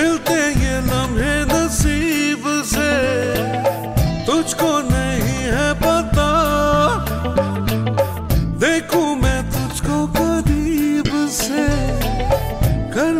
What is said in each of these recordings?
मिलते ये लम्हे नसीब से। तुझको नहीं है पता। देखू मैं तुझको करीब से। कर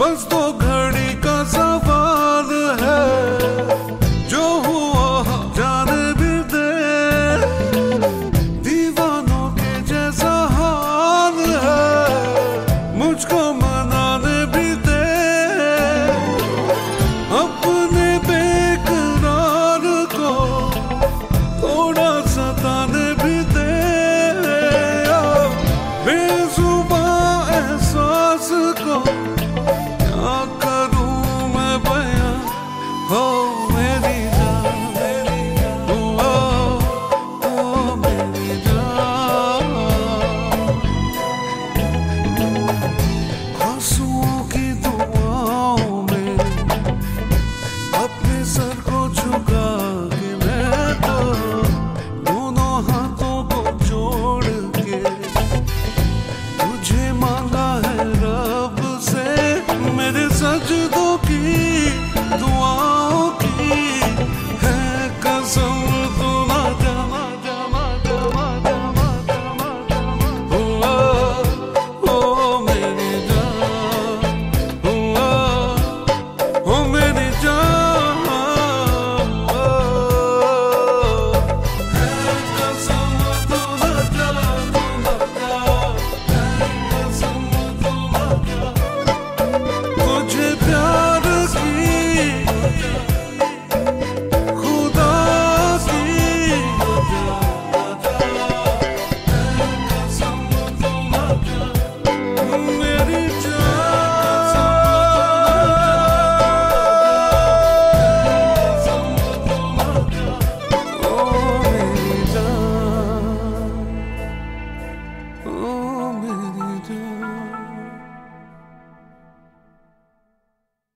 बस तो घड़ी का सवाल है।